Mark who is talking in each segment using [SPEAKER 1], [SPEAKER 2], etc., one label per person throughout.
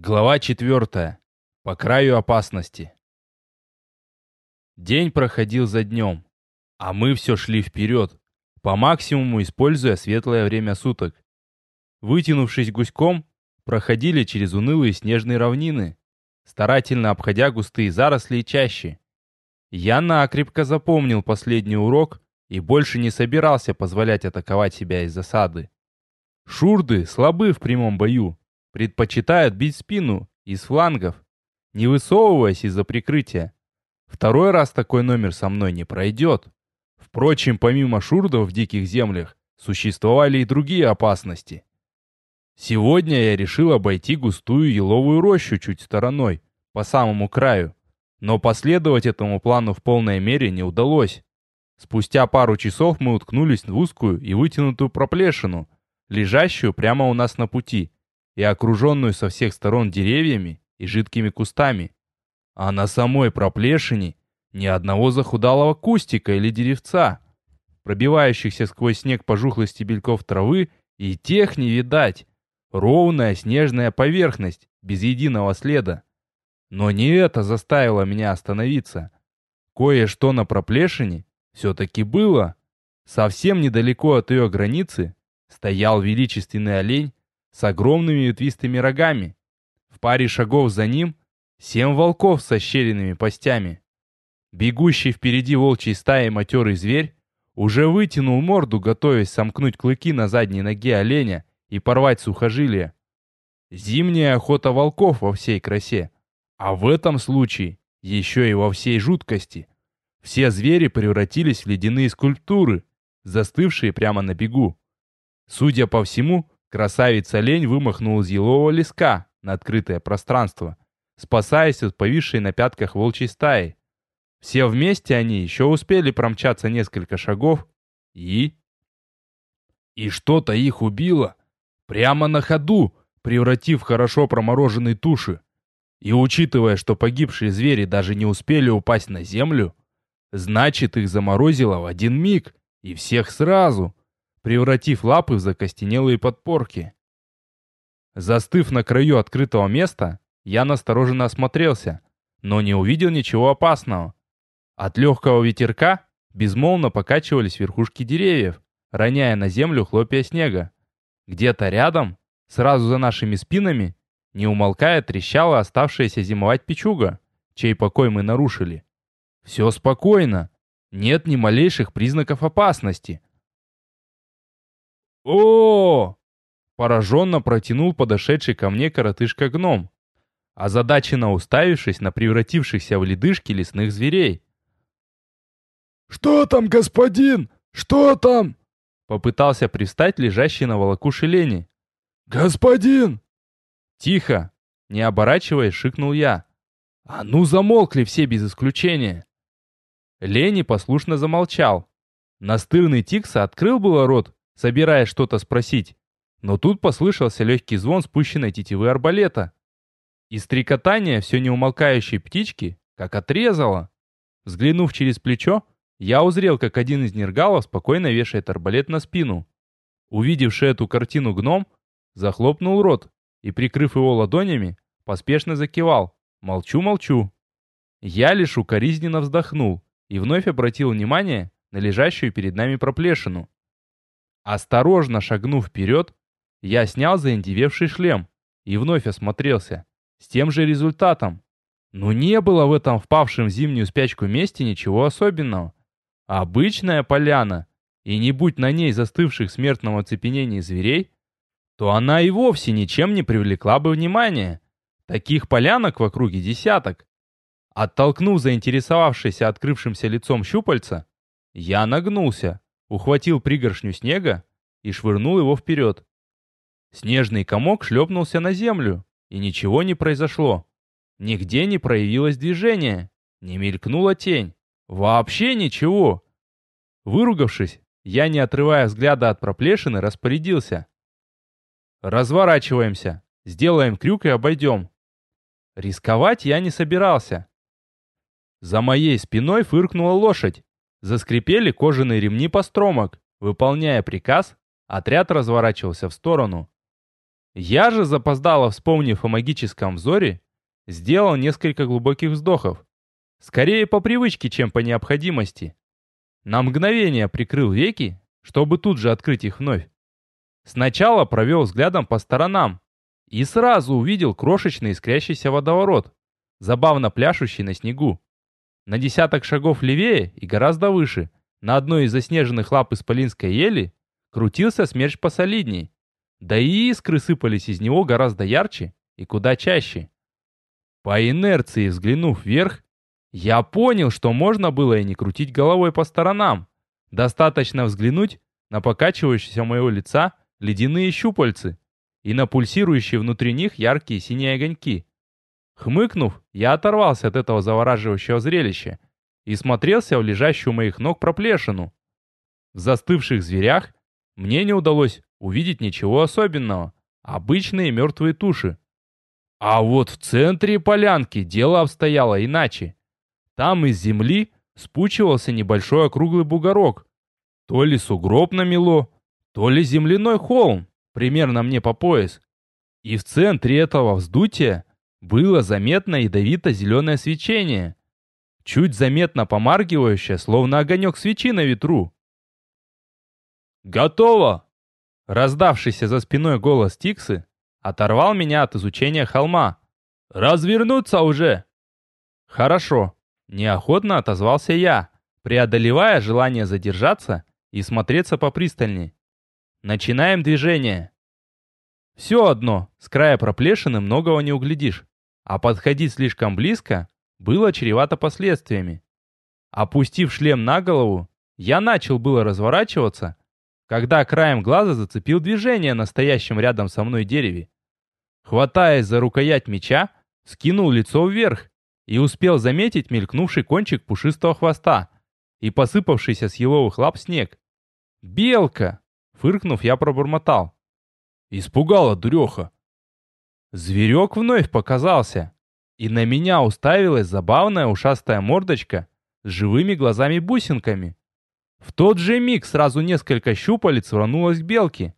[SPEAKER 1] Глава четвертая. По краю опасности. День проходил за днем, а мы все шли вперед, по максимуму используя светлое время суток. Вытянувшись гуськом, проходили через унылые снежные равнины, старательно обходя густые заросли и чащи. Я накрепко запомнил последний урок и больше не собирался позволять атаковать себя из засады. Шурды слабы в прямом бою, предпочитают бить спину из флангов, не высовываясь из-за прикрытия. Второй раз такой номер со мной не пройдет. Впрочем, помимо шурдов в диких землях, существовали и другие опасности. Сегодня я решил обойти густую еловую рощу чуть стороной, по самому краю. Но последовать этому плану в полной мере не удалось. Спустя пару часов мы уткнулись в узкую и вытянутую проплешину, лежащую прямо у нас на пути, и окруженную со всех сторон деревьями и жидкими кустами. А на самой проплешине ни одного захудалого кустика или деревца, пробивающихся сквозь снег пожухлых стебельков травы, и тех не видать. Ровная снежная поверхность, без единого следа. Но не это заставило меня остановиться. Кое-что на проплешине все-таки было. Совсем недалеко от ее границы стоял величественный олень с огромными ветвистыми рогами. В паре шагов за ним семь волков со щеренными постями. Бегущий впереди волчьей стаи матерый зверь уже вытянул морду, готовясь сомкнуть клыки на задней ноге оленя и порвать сухожилие. Зимняя охота волков во всей красе, а в этом случае еще и во всей жуткости. Все звери превратились в ледяные скульптуры, застывшие прямо на бегу. Судя по всему, Красавица-лень вымахнул из елового леска на открытое пространство, спасаясь от повисшей на пятках волчьей стаи. Все вместе они еще успели промчаться несколько шагов и... И что-то их убило. Прямо на ходу, превратив хорошо промороженные туши. И учитывая, что погибшие звери даже не успели упасть на землю, значит их заморозило в один миг, и всех сразу превратив лапы в закостенелые подпорки. Застыв на краю открытого места, я настороженно осмотрелся, но не увидел ничего опасного. От легкого ветерка безмолвно покачивались верхушки деревьев, роняя на землю хлопья снега. Где-то рядом, сразу за нашими спинами, не умолкая трещала оставшаяся зимовать печуга, чей покой мы нарушили. Все спокойно, нет ни малейших признаков опасности. О! Пораженно протянул подошедший ко мне коротышка-гном, озадаченно уставившись на превратившихся в ледышки лесных зверей.
[SPEAKER 2] «Что там, господин? Что там?»
[SPEAKER 1] Попытался пристать лежащий на волокуше лени.
[SPEAKER 2] «Господин!»
[SPEAKER 1] «Тихо!» Не оборачиваясь, шикнул я. «А ну замолкли все без исключения!» Лени послушно замолчал. Настырный Тикса открыл было рот, собираясь что-то спросить. Но тут послышался легкий звон спущенной тетивы арбалета. И стрекотание все неумолкающей птички как отрезало. Взглянув через плечо, я узрел, как один из нергалов спокойно вешает арбалет на спину. Увидевший эту картину гном, захлопнул рот и, прикрыв его ладонями, поспешно закивал. «Молчу, молчу». Я лишь укоризненно вздохнул и вновь обратил внимание на лежащую перед нами проплешину. Осторожно шагнув вперед, я снял заиндевевший шлем и вновь осмотрелся. С тем же результатом. Но не было в этом впавшем в зимнюю спячку месте ничего особенного. Обычная поляна, и не будь на ней застывших в смертном зверей, то она и вовсе ничем не привлекла бы внимания. Таких полянок в округе десяток. Оттолкнув заинтересовавшееся открывшимся лицом щупальца, я нагнулся ухватил пригоршню снега и швырнул его вперед. Снежный комок шлепнулся на землю, и ничего не произошло. Нигде не проявилось движение, не мелькнула тень. Вообще ничего. Выругавшись, я, не отрывая взгляда от проплешины, распорядился. «Разворачиваемся, сделаем крюк и обойдем». Рисковать я не собирался. За моей спиной фыркнула лошадь, Заскрипели кожаные ремни постромок. Выполняя приказ, отряд разворачивался в сторону. Я же, запоздало вспомнив о магическом взоре, сделал несколько глубоких вздохов. Скорее по привычке, чем по необходимости. На мгновение прикрыл веки, чтобы тут же открыть их вновь. Сначала провел взглядом по сторонам и сразу увидел крошечный искрящийся водоворот, забавно пляшущий на снегу. На десяток шагов левее и гораздо выше, на одной из заснеженных лап исполинской ели, крутился смерч посолидней. Да и искры сыпались из него гораздо ярче и куда чаще. По инерции взглянув вверх, я понял, что можно было и не крутить головой по сторонам. Достаточно взглянуть на покачивающиеся моего лица ледяные щупальцы и на пульсирующие внутри них яркие синие огоньки. Хмыкнув, я оторвался от этого завораживающего зрелища и смотрелся в лежащую у моих ног проплешину. В застывших зверях мне не удалось увидеть ничего особенного. Обычные мертвые туши. А вот в центре полянки дело обстояло иначе. Там из земли спучивался небольшой округлый бугорок. То ли сугроб намело, то ли земляной холм, примерно мне по пояс. И в центре этого вздутия было заметно ядовито-зеленое свечение, чуть заметно помаргивающее, словно огонек свечи на ветру. «Готово!» Раздавшийся за спиной голос Тиксы оторвал меня от изучения холма. «Развернуться уже!» «Хорошо», — неохотно отозвался я, преодолевая желание задержаться и смотреться попристальней. «Начинаем движение!» Все одно, с края проплешины многого не углядишь, а подходить слишком близко было чревато последствиями. Опустив шлем на голову, я начал было разворачиваться, когда краем глаза зацепил движение на стоящем рядом со мной дереве. Хватаясь за рукоять меча, скинул лицо вверх и успел заметить мелькнувший кончик пушистого хвоста и посыпавшийся с еловых лап снег. «Белка!» — фыркнув, я пробормотал. «Испугала дуреха!» Зверек вновь показался, и на меня уставилась забавная ушастая мордочка с живыми глазами-бусинками. В тот же миг сразу несколько щупалец рванулось к белке.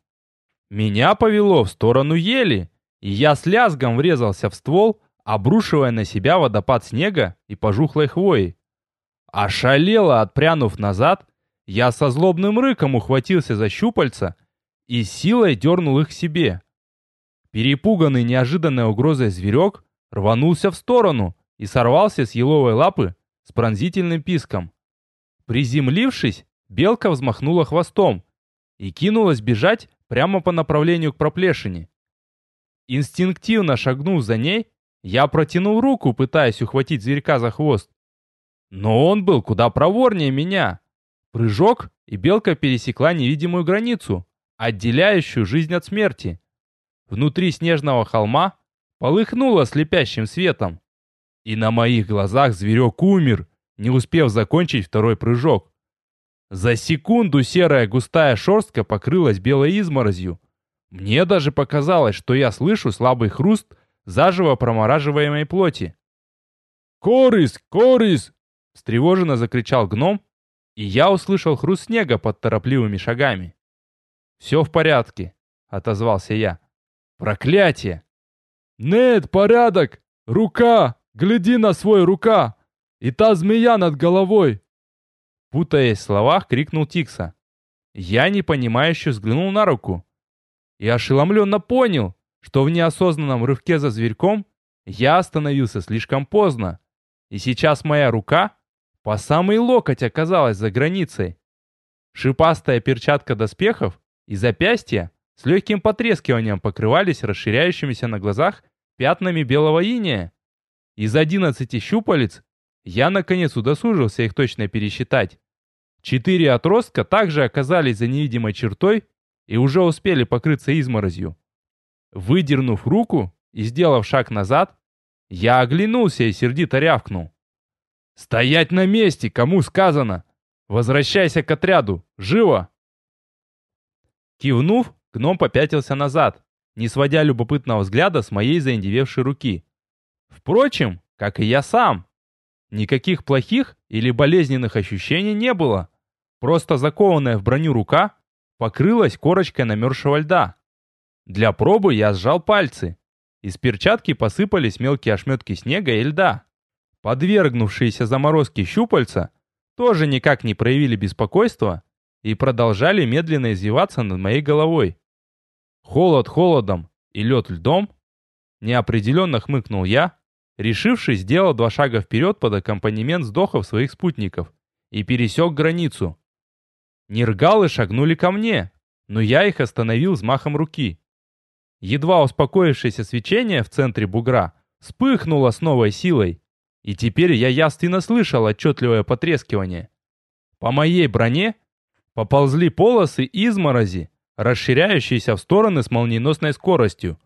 [SPEAKER 1] Меня повело в сторону ели, и я с лязгом врезался в ствол, обрушивая на себя водопад снега и пожухлой хвои. Ошалело отпрянув назад, я со злобным рыком ухватился за щупальца и силой дернул их к себе. Перепуганный неожиданной угрозой зверек рванулся в сторону и сорвался с еловой лапы с пронзительным писком. Приземлившись, Белка взмахнула хвостом и кинулась бежать прямо по направлению к проплешине. Инстинктивно шагнув за ней, я протянул руку, пытаясь ухватить зверька за хвост. Но он был куда проворнее меня. Прыжок, и белка пересекла невидимую границу, отделяющую жизнь от смерти. Внутри снежного холма полыхнуло слепящим светом. И на моих глазах зверек умер, не успев закончить второй прыжок. За секунду серая густая шерстка покрылась белой изморозью. Мне даже показалось, что я слышу слабый хруст заживо промораживаемой плоти.
[SPEAKER 2] «Корис! Корис!»
[SPEAKER 1] — встревоженно закричал гном, и я услышал хруст снега под торопливыми шагами. «Все в порядке», — отозвался я. «Проклятие!»
[SPEAKER 2] «Нет, порядок! Рука! Гляди на свой рука! И та змея над головой!
[SPEAKER 1] Путаясь в словах, крикнул Тикса. Я непонимающе взглянул на руку и ошеломленно понял, что в неосознанном рывке за зверьком я остановился слишком поздно, и сейчас моя рука по самый локоть оказалась за границей. Шипастая перчатка доспехов и запястья с легким потрескиванием покрывались расширяющимися на глазах пятнами белого иния. Из одиннадцати щупалец я, наконец, удосужился их точно пересчитать. Четыре отростка также оказались за невидимой чертой и уже успели покрыться изморозью. Выдернув руку и сделав шаг назад, я оглянулся и сердито рявкнул. «Стоять на месте, кому сказано! Возвращайся к отряду! Живо!» Кивнув, гном попятился назад, не сводя любопытного взгляда с моей заиндевевшей руки. Впрочем, как и я сам. Никаких плохих или болезненных ощущений не было. Просто закованная в броню рука покрылась корочкой намерзшего льда. Для пробы я сжал пальцы. Из перчатки посыпались мелкие ошметки снега и льда. Подвергнувшиеся заморозке щупальца тоже никак не проявили беспокойства и продолжали медленно извиваться над моей головой. Холод холодом и лед льдом. Неопределенно хмыкнул я, решившись, сделал два шага вперед под аккомпанемент вздохов своих спутников и пересек границу. Нергалы шагнули ко мне, но я их остановил взмахом руки. Едва успокоившееся свечение в центре бугра вспыхнуло с новой силой, и теперь я ясно слышал отчетливое потрескивание. По моей броне поползли полосы изморози, расширяющиеся в стороны с молниеносной скоростью.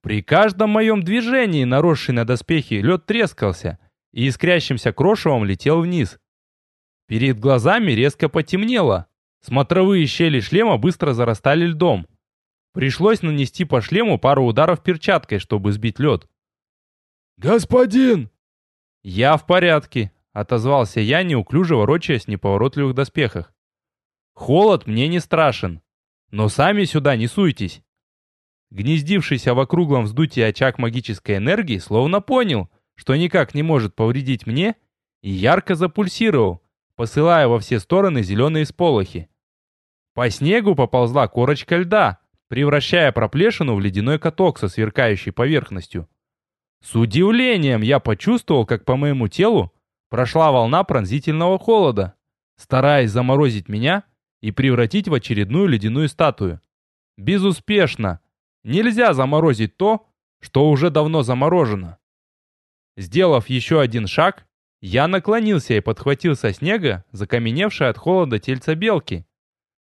[SPEAKER 1] При каждом моем движении наросший на доспехи лед трескался и искрящимся крошевом летел вниз. Перед глазами резко потемнело. Смотровые щели шлема быстро зарастали льдом. Пришлось нанести по шлему пару ударов перчаткой, чтобы сбить лед.
[SPEAKER 2] «Господин!»
[SPEAKER 1] «Я в порядке», — отозвался я, неуклюже ворочаясь в неповоротливых доспехах. «Холод мне не страшен, но сами сюда не суйтесь». Гнездившийся в округлом вздутии очаг магической энергии словно понял, что никак не может повредить мне, и ярко запульсировал, посылая во все стороны зеленые сполохи. По снегу поползла корочка льда, превращая проплешину в ледяной каток со сверкающей поверхностью. С удивлением я почувствовал, как по моему телу прошла волна пронзительного холода, стараясь заморозить меня и превратить в очередную ледяную статую. Безуспешно. Нельзя заморозить то, что уже давно заморожено. Сделав еще один шаг, я наклонился и подхватил со снега закаменевшее от холода тельце белки.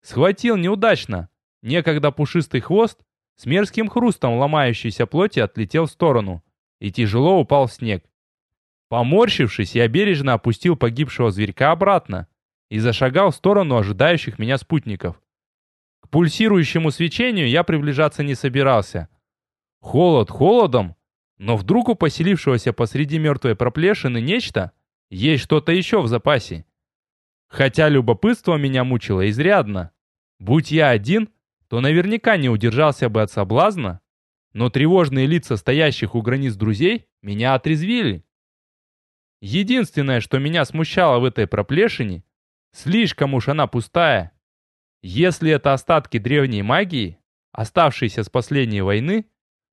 [SPEAKER 1] Схватил неудачно. Некогда пушистый хвост с мерзким хрустом ломающейся плоти отлетел в сторону и тяжело упал в снег. Поморщившись, я бережно опустил погибшего зверька обратно и зашагал в сторону ожидающих меня спутников. К пульсирующему свечению я приближаться не собирался. Холод холодом, но вдруг у поселившегося посреди мертвой проплешины нечто есть что-то еще в запасе. Хотя любопытство меня мучило изрядно. Будь я один, то наверняка не удержался бы от соблазна, но тревожные лица стоящих у границ друзей меня отрезвили. Единственное, что меня смущало в этой проплешине, слишком уж она пустая. Если это остатки древней магии, оставшиеся с последней войны,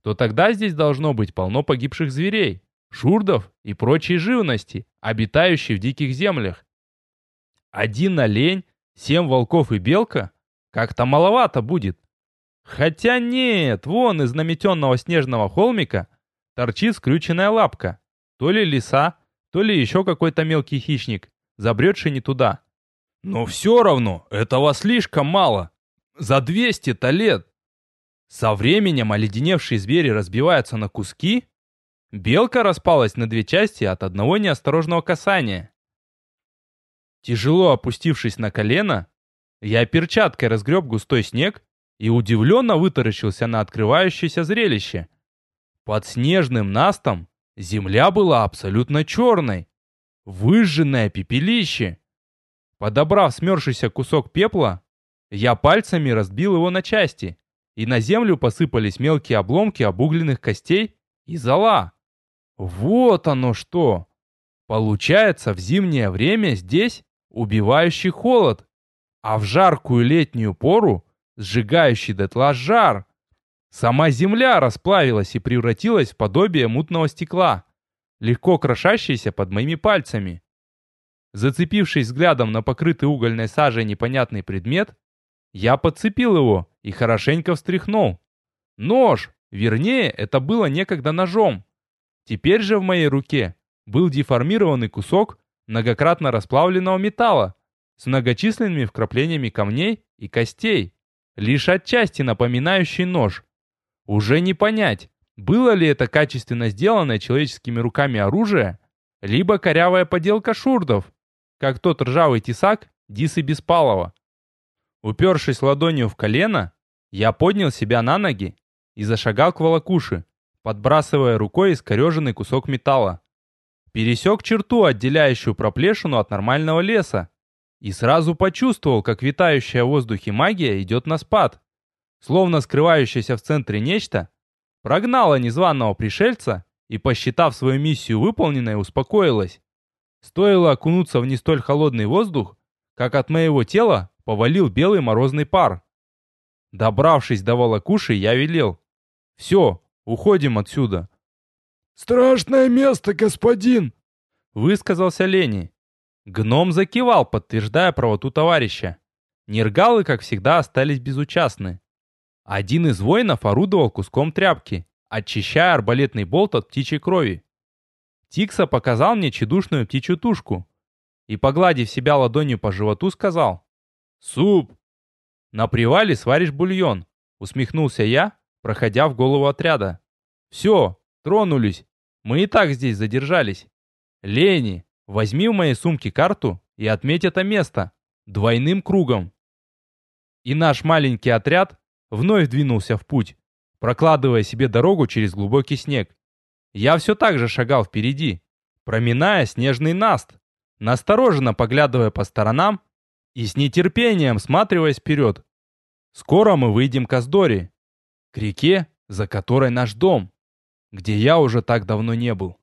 [SPEAKER 1] то тогда здесь должно быть полно погибших зверей, шурдов и прочей живности, обитающей в диких землях. Один олень, семь волков и белка как-то маловато будет. Хотя нет, вон из наметенного снежного холмика торчит скрюченная лапка. То ли лиса, то ли еще какой-то мелкий хищник, забредший не туда. Но все равно, этого слишком мало. За 200-то лет. Со временем оледеневшие звери разбиваются на куски. Белка распалась на две части от одного неосторожного касания. Тяжело опустившись на колено, я перчаткой разгреб густой снег и удивленно вытаращился на открывающееся зрелище. Под снежным настом земля была абсолютно черной. Выжженное пепелище. Подобрав смерзшийся кусок пепла, я пальцами разбил его на части, и на землю посыпались мелкие обломки обугленных костей и зола. Вот оно что! Получается, в зимнее время здесь убивающий холод, а в жаркую летнюю пору сжигающий дотла жар. Сама земля расплавилась и превратилась в подобие мутного стекла, легко крошащееся под моими пальцами. Зацепившись взглядом на покрытый угольной сажей непонятный предмет, я подцепил его и хорошенько встряхнул. Нож, вернее, это было некогда ножом. Теперь же в моей руке был деформированный кусок многократно расплавленного металла с многочисленными вкраплениями камней и костей лишь отчасти напоминающий нож. Уже не понять, было ли это качественно сделанное человеческими руками оружие, либо корявая поделка шурдов, как тот ржавый тесак Дисы Беспалова. Упершись ладонью в колено, я поднял себя на ноги и зашагал к волокуши, подбрасывая рукой искореженный кусок металла. Пересек черту, отделяющую проплешину от нормального леса, и сразу почувствовал, как витающая в воздухе магия идет на спад. словно скрывающееся в центре нечто, прогнало незваного пришельца и, посчитав свою миссию выполненной, успокоилась. Стоило окунуться в не столь холодный воздух, как от моего тела повалил белый морозный пар. Добравшись до волокуши, я велел. «Все, уходим отсюда».
[SPEAKER 2] «Страшное место, господин!»
[SPEAKER 1] Высказался Лени. Гном закивал, подтверждая правоту товарища. Нергалы, как всегда, остались безучастны. Один из воинов орудовал куском тряпки, очищая арбалетный болт от птичьей крови. Тикса показал мне чедушную птичью тушку и, погладив себя ладонью по животу, сказал «Суп!» «На привале сваришь бульон», — усмехнулся я, проходя в голову отряда. «Все, тронулись. Мы и так здесь задержались. Лени, возьми в моей сумке карту и отметь это место двойным кругом». И наш маленький отряд вновь двинулся в путь, прокладывая себе дорогу через глубокий снег. Я все так же шагал впереди, проминая снежный наст, настороженно поглядывая по сторонам и с нетерпением сматриваясь вперед. Скоро мы выйдем к Аздоре, к реке, за которой наш дом, где я уже так давно не был.